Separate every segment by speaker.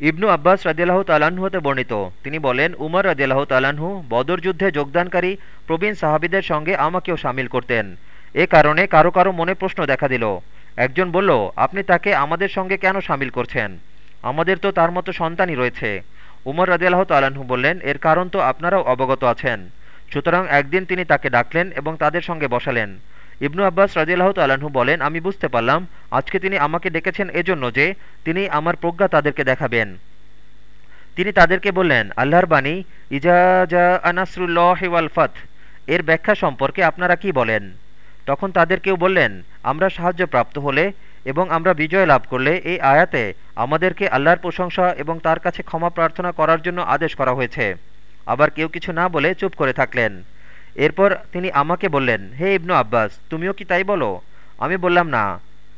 Speaker 1: ইবনু আব্বাস রাজিয়াল্লাহ তালাহু হতে বর্ণিত। তিনি বলেন, উমর রাজিয়াল্লাহ তালাহু বদর যুদ্ধে যোগদানকারী প্রবীণ সাহাবিদের সঙ্গে আমাকেও সামিল করতেন। এ কারণে কারও কারও মনে প্রশ্ন দেখা দিল। একজন বলল, আপনি তাকে আমাদের সঙ্গে কেন সামিল করছেন? আমাদের তো তার মতো সন্তানই রয়েছে। উমর রাজিয়াল্লাহ তালাহু বললেন, এর কারণ তো আপনারাও অবগত আছেন। সুতরাং একদিন তিনি তাকে ডাকলেন এবং তাদের সঙ্গে বসালেন। ইবনু আব্বাস রাজিয়াল্লাহ তাল্লাহ্ন বলেন, আমি বুঝতে পারলাম, আজকে তিনি আমাকে ডেকেছেন এজন্য যে তিনি আমার প্রজ্ঞা তাদেরকে দেখাবেন। তিনি তাদেরকে বললেন, আল্লাহর বাণী ইজাজা আনাসরুল্লাহ ওয়াল ফাত, এর ব্যাখ্যা সম্পর্কে আপনারা কি বলেন? তখন তাদের কেউ বললেন, আমরা সাহায্য প্রাপ্ত হলে এবং আমরা বিজয় লাভ করলে এই আয়াতে আমাদেরকে আল্লাহর প্রশংসা এবং তার কাছে ক্ষমা প্রার্থনা করার জন্য আদেশ করা হয়েছে। আবার কেউ কিছু না বলে চুপ করে থাকলেন। এরপর তিনি আমাকে বললেন, হে ইবনু আব্বাস, তুমিও কি তাই বলো? আমি বললাম, না।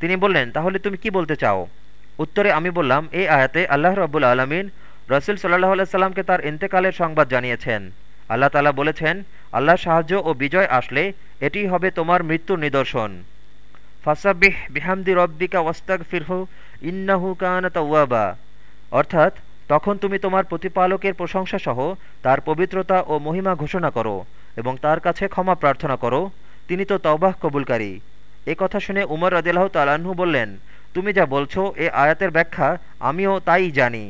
Speaker 1: তিনি বললেন, তাহলে তুমি কি বলতে চাও? উত্তরে আমি বললাম, এই আয়াতে আল্লাহ রব্বুল আলমিন রসুল সাল্লাহ সাল্লামকে তার ইন্তেকালের সংবাদ জানিয়েছেন। আল্লাহ তালা বলেছেন আল্লাহ সাহায্য ও বিজয় আসলে এটি হবে তোমার মৃত্যুর নিদর্শন। ফাসাবিহ বিহামদি রব্বিকা ওয়াস্তাক ফিরহু ইন্নাহু কান তাওয়াবা। অর্থাৎ, তখন তুমি তোমার প্রতিপালকের প্রশংসা সহ তার পবিত্রতা ও মহিমা ঘোষণা করো। এবং তার কাছে ক্ষমা প্রার্থনা করো। তিনি তো তবাহ কবুলকারী। এ কথা শুনে উমর রদিল্লাহ তালাহু বললেন, তুমি যা বলছো এ আয়াতের ব্যাখ্যা, আমিও তাই জানি।